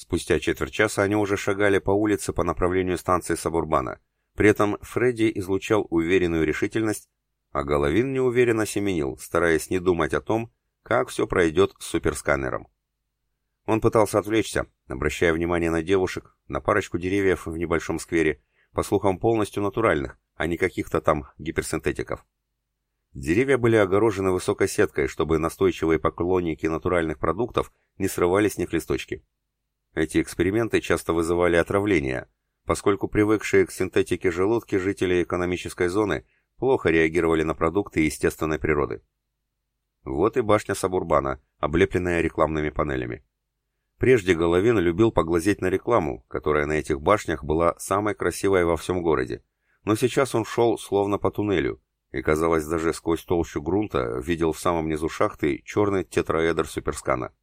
Спустя четверть часа они уже шагали по улице по направлению станции Сабурбана. При этом Фредди излучал уверенную решительность, а Головин неуверенно семенил, стараясь не думать о том, как все пройдет с суперсканером. Он пытался отвлечься, обращая внимание на девушек, на парочку деревьев в небольшом сквере, по слухам полностью натуральных, а не каких-то там гиперсинтетиков. Деревья были огорожены высокой сеткой, чтобы настойчивые поклонники натуральных продуктов не срывали с них листочки. Эти эксперименты часто вызывали отравления, поскольку привыкшие к синтетике желудки жители экономической зоны плохо реагировали на продукты естественной природы. Вот и башня Сабурбана, облепленная рекламными панелями. Прежде Головин любил поглазеть на рекламу, которая на этих башнях была самой красивой во всем городе, но сейчас он шел словно по туннелю, и, казалось, даже сквозь толщу грунта видел в самом низу шахты черный тетраэдр суперскана.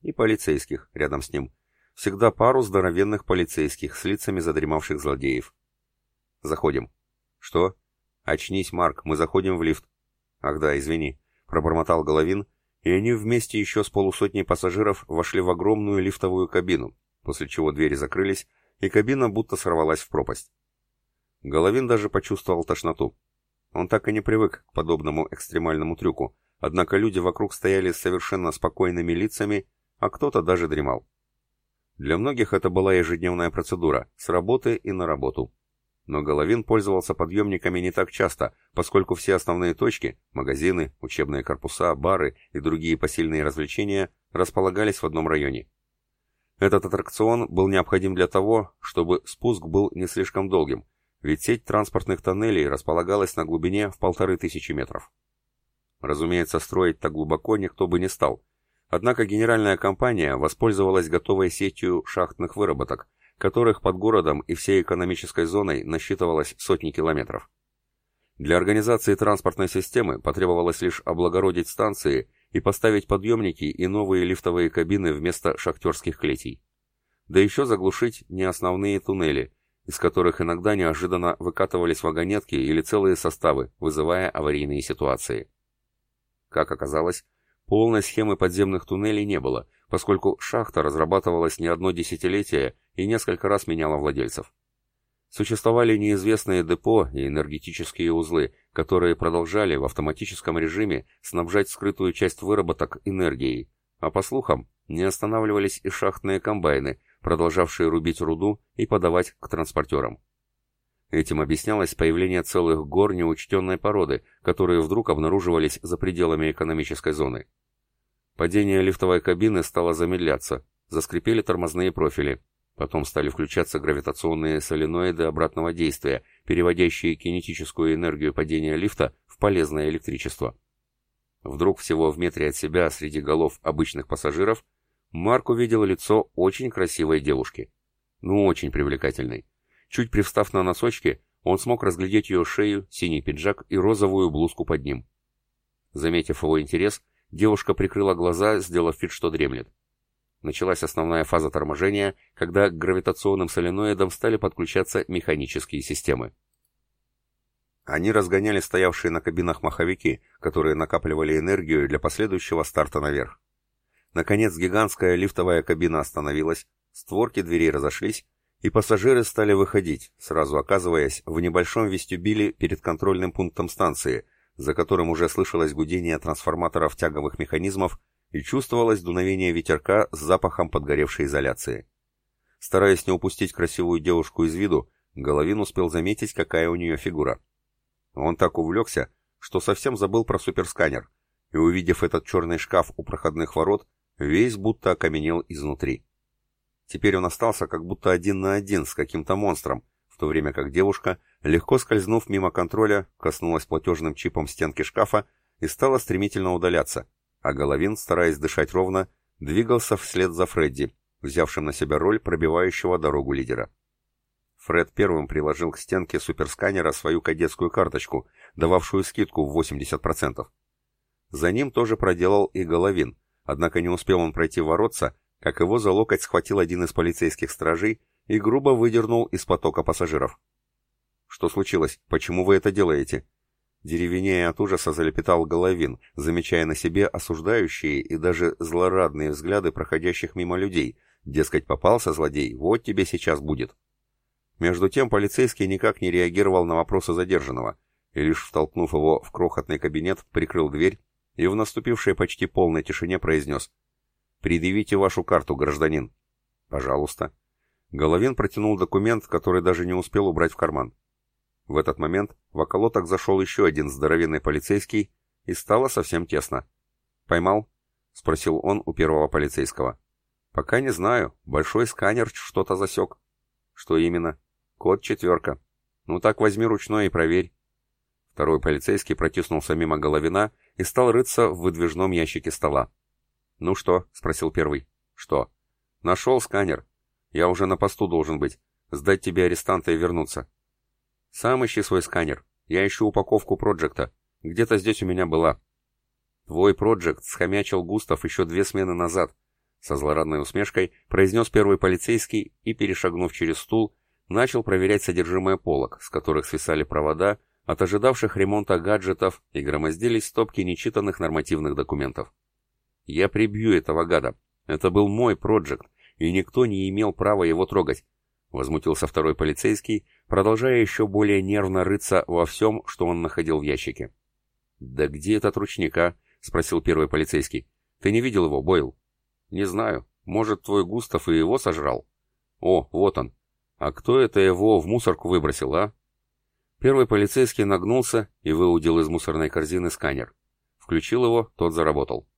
И полицейских рядом с ним. Всегда пару здоровенных полицейских с лицами задремавших злодеев. Заходим. Что? Очнись, Марк, мы заходим в лифт. Ах да, извини, пробормотал Головин, и они вместе еще с полусотней пассажиров вошли в огромную лифтовую кабину, после чего двери закрылись, и кабина будто сорвалась в пропасть. Головин даже почувствовал тошноту. Он так и не привык к подобному экстремальному трюку, однако люди вокруг стояли с совершенно спокойными лицами, а кто-то даже дремал. Для многих это была ежедневная процедура, с работы и на работу. Но Головин пользовался подъемниками не так часто, поскольку все основные точки – магазины, учебные корпуса, бары и другие посильные развлечения – располагались в одном районе. Этот аттракцион был необходим для того, чтобы спуск был не слишком долгим, ведь сеть транспортных тоннелей располагалась на глубине в полторы тысячи метров. Разумеется, строить так глубоко никто бы не стал. Однако генеральная компания воспользовалась готовой сетью шахтных выработок, которых под городом и всей экономической зоной насчитывалось сотни километров. Для организации транспортной системы потребовалось лишь облагородить станции и поставить подъемники и новые лифтовые кабины вместо шахтерских клетей. Да еще заглушить неосновные туннели – из которых иногда неожиданно выкатывались вагонетки или целые составы, вызывая аварийные ситуации. Как оказалось, полной схемы подземных туннелей не было, поскольку шахта разрабатывалась не одно десятилетие и несколько раз меняла владельцев. Существовали неизвестные депо и энергетические узлы, которые продолжали в автоматическом режиме снабжать скрытую часть выработок энергией, а по слухам, не останавливались и шахтные комбайны, продолжавшие рубить руду и подавать к транспортерам. Этим объяснялось появление целых гор неучтенной породы, которые вдруг обнаруживались за пределами экономической зоны. Падение лифтовой кабины стало замедляться, заскрипели тормозные профили, потом стали включаться гравитационные соленоиды обратного действия, переводящие кинетическую энергию падения лифта в полезное электричество. Вдруг всего в метре от себя среди голов обычных пассажиров Марк увидел лицо очень красивой девушки. Ну, очень привлекательной. Чуть привстав на носочки, он смог разглядеть ее шею, синий пиджак и розовую блузку под ним. Заметив его интерес, девушка прикрыла глаза, сделав вид, что дремлет. Началась основная фаза торможения, когда к гравитационным соленоидам стали подключаться механические системы. Они разгоняли стоявшие на кабинах маховики, которые накапливали энергию для последующего старта наверх. Наконец гигантская лифтовая кабина остановилась, створки дверей разошлись, и пассажиры стали выходить, сразу оказываясь в небольшом вестибюле перед контрольным пунктом станции, за которым уже слышалось гудение трансформаторов тяговых механизмов и чувствовалось дуновение ветерка с запахом подгоревшей изоляции. Стараясь не упустить красивую девушку из виду, Головин успел заметить, какая у нее фигура. Он так увлекся, что совсем забыл про суперсканер, и увидев этот черный шкаф у проходных ворот, весь будто окаменел изнутри. Теперь он остался как будто один на один с каким-то монстром, в то время как девушка, легко скользнув мимо контроля, коснулась платежным чипом стенки шкафа и стала стремительно удаляться, а Головин, стараясь дышать ровно, двигался вслед за Фредди, взявшим на себя роль пробивающего дорогу лидера. Фред первым приложил к стенке суперсканера свою кадетскую карточку, дававшую скидку в 80%. За ним тоже проделал и Головин, Однако не успел он пройти воротца, как его за локоть схватил один из полицейских стражей и грубо выдернул из потока пассажиров. «Что случилось? Почему вы это делаете?» Деревенея от ужаса залепетал Головин, замечая на себе осуждающие и даже злорадные взгляды проходящих мимо людей, Дескать, попался злодей, вот тебе сейчас будет. Между тем полицейский никак не реагировал на вопросы задержанного, и лишь втолкнув его в крохотный кабинет, прикрыл дверь и в наступившей почти полной тишине произнес «Предъявите вашу карту, гражданин». «Пожалуйста». Головин протянул документ, который даже не успел убрать в карман. В этот момент в околоток зашел еще один здоровенный полицейский, и стало совсем тесно. «Поймал?» — спросил он у первого полицейского. «Пока не знаю. Большой сканер что-то засек». «Что именно?» «Код четверка». «Ну так возьми ручной и проверь». Второй полицейский протиснулся мимо Головина и стал рыться в выдвижном ящике стола. «Ну что?» — спросил первый. «Что?» «Нашел сканер. Я уже на посту должен быть. Сдать тебе арестанта и вернуться». «Сам ищи свой сканер. Я ищу упаковку проджекта. Где-то здесь у меня была». «Твой проджект схомячил Густав еще две смены назад», — со злорадной усмешкой произнес первый полицейский и, перешагнув через стул, начал проверять содержимое полок, с которых свисали провода, от ожидавших ремонта гаджетов и громоздились стопки нечитанных нормативных документов. «Я прибью этого гада. Это был мой проект, и никто не имел права его трогать», — возмутился второй полицейский, продолжая еще более нервно рыться во всем, что он находил в ящике. «Да где этот ручник, а?» — спросил первый полицейский. «Ты не видел его, Бойл?» «Не знаю. Может, твой Густав и его сожрал?» «О, вот он. А кто это его в мусорку выбросил, а?» Первый полицейский нагнулся и выудил из мусорной корзины сканер. Включил его, тот заработал.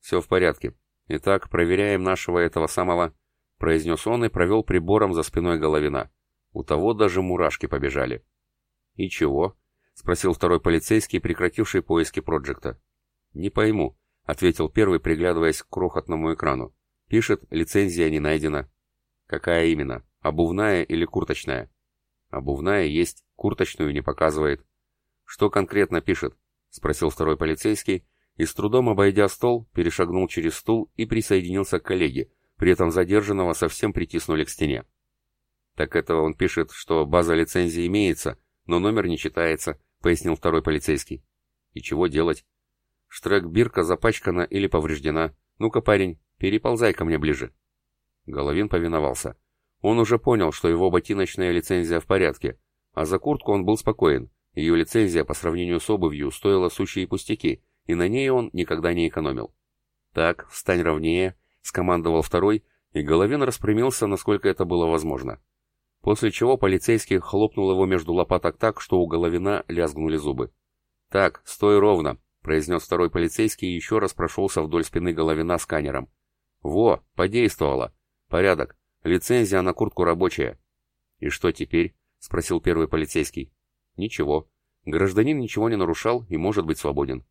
«Все в порядке. Итак, проверяем нашего этого самого...» произнес он и провел прибором за спиной Головина. У того даже мурашки побежали. «И чего?» — спросил второй полицейский, прекративший поиски проекта. «Не пойму», — ответил первый, приглядываясь к крохотному экрану. «Пишет, лицензия не найдена». «Какая именно? Обувная или курточная?» «Обувная есть, курточную не показывает». «Что конкретно пишет?» — спросил второй полицейский, и с трудом обойдя стол, перешагнул через стул и присоединился к коллеге, при этом задержанного совсем притиснули к стене. «Так это он пишет, что база лицензии имеется, но номер не читается», — пояснил второй полицейский. «И чего делать?» «Штрек-бирка запачкана или повреждена. Ну-ка, парень, переползай ко мне ближе». Головин повиновался. Он уже понял, что его ботиночная лицензия в порядке, а за куртку он был спокоен. Ее лицензия по сравнению с обувью стоила сущие пустяки, и на ней он никогда не экономил. «Так, встань ровнее», — скомандовал второй, и Головин распрямился, насколько это было возможно. После чего полицейский хлопнул его между лопаток так, что у Головина лязгнули зубы. «Так, стой ровно», — произнес второй полицейский и еще раз прошелся вдоль спины Головина сканером. «Во, подействовало. Порядок. Лицензия на куртку рабочая». «И что теперь?» — спросил первый полицейский. «Ничего. Гражданин ничего не нарушал и может быть свободен».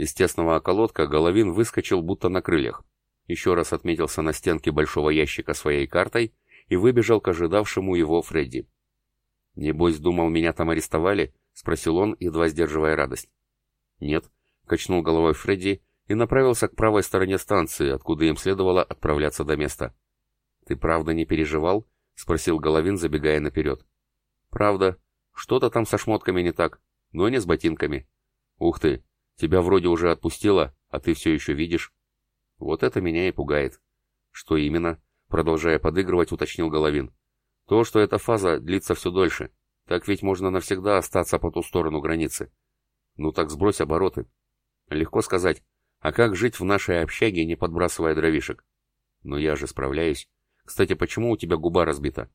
Из тесного околотка Головин выскочил будто на крыльях. Еще раз отметился на стенке большого ящика своей картой и выбежал к ожидавшему его Фредди. «Небось, думал, меня там арестовали?» — спросил он, едва сдерживая радость. «Нет», — качнул головой Фредди и направился к правой стороне станции, откуда им следовало отправляться до места. «Ты правда не переживал?» — спросил Головин, забегая наперед. «Правда. Что-то там со шмотками не так, но не с ботинками. Ух ты, тебя вроде уже отпустило, а ты все еще видишь. Вот это меня и пугает». «Что именно?» — продолжая подыгрывать, уточнил Головин. «То, что эта фаза длится все дольше. Так ведь можно навсегда остаться по ту сторону границы. Ну так сбрось обороты. Легко сказать. А как жить в нашей общаге, не подбрасывая дровишек? Но я же справляюсь. Кстати, почему у тебя губа разбита?»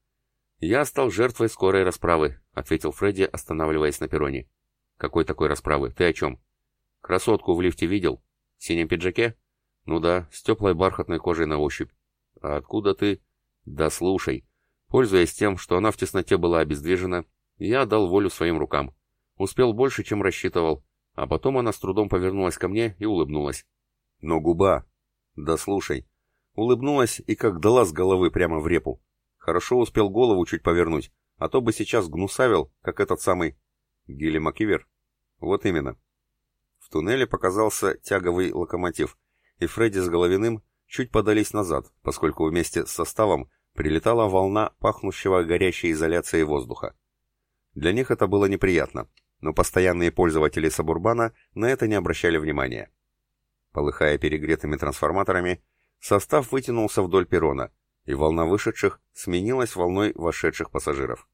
«Я стал жертвой скорой расправы», — ответил Фредди, останавливаясь на перроне. «Какой такой расправы? Ты о чем?» «Красотку в лифте видел? В синем пиджаке?» «Ну да, с теплой бархатной кожей на ощупь». «А откуда ты?» «Да слушай». Пользуясь тем, что она в тесноте была обездвижена, я дал волю своим рукам. Успел больше, чем рассчитывал, а потом она с трудом повернулась ко мне и улыбнулась. «Но губа...» «Да слушай, Улыбнулась и как дала с головы прямо в репу. Хорошо успел голову чуть повернуть, а то бы сейчас гнусавил, как этот самый... Гилли Макивер? Вот именно. В туннеле показался тяговый локомотив, и Фредди с Головиным чуть подались назад, поскольку вместе с составом прилетала волна пахнущего горящей изоляцией воздуха. Для них это было неприятно, но постоянные пользователи Сабурбана на это не обращали внимания. Полыхая перегретыми трансформаторами, состав вытянулся вдоль перрона, и волна вышедших сменилась волной вошедших пассажиров.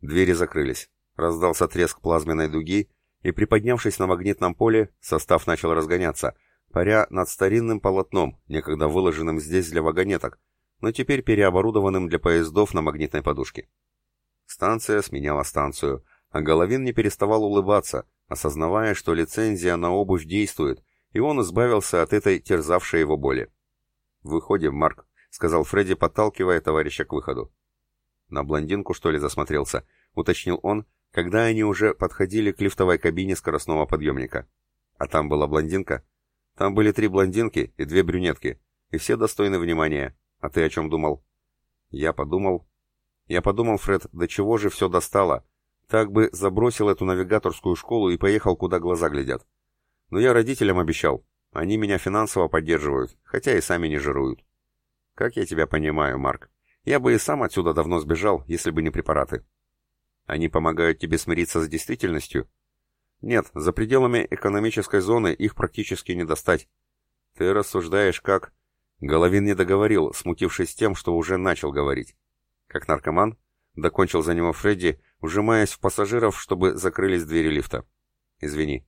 Двери закрылись, раздался треск плазменной дуги, и, приподнявшись на магнитном поле, состав начал разгоняться, паря над старинным полотном, некогда выложенным здесь для вагонеток, но теперь переоборудованным для поездов на магнитной подушке. Станция сменяла станцию, а Головин не переставал улыбаться, осознавая, что лицензия на обувь действует, и он избавился от этой терзавшей его боли. «Выходим, Марк», — сказал Фредди, подталкивая товарища к выходу. «На блондинку, что ли, засмотрелся?» — уточнил он, когда они уже подходили к лифтовой кабине скоростного подъемника. А там была блондинка. Там были три блондинки и две брюнетки, и все достойны внимания. А ты о чем думал? Я подумал... Я подумал, Фред, до чего же все достало. Так бы забросил эту навигаторскую школу и поехал, куда глаза глядят. Но я родителям обещал. Они меня финансово поддерживают, хотя и сами не жируют. Как я тебя понимаю, Марк. Я бы и сам отсюда давно сбежал, если бы не препараты. Они помогают тебе смириться с действительностью? Нет, за пределами экономической зоны их практически не достать. Ты рассуждаешь как... Головин не договорил, смутившись тем, что уже начал говорить. Как наркоман, докончил за него Фредди, ужимаясь в пассажиров, чтобы закрылись двери лифта. Извини.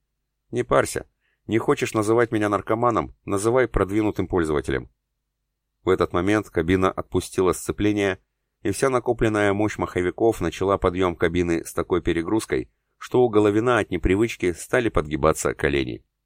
Не парься. Не хочешь называть меня наркоманом, называй продвинутым пользователем. В этот момент кабина отпустила сцепление, и вся накопленная мощь маховиков начала подъем кабины с такой перегрузкой, что у Головина от непривычки стали подгибаться колени.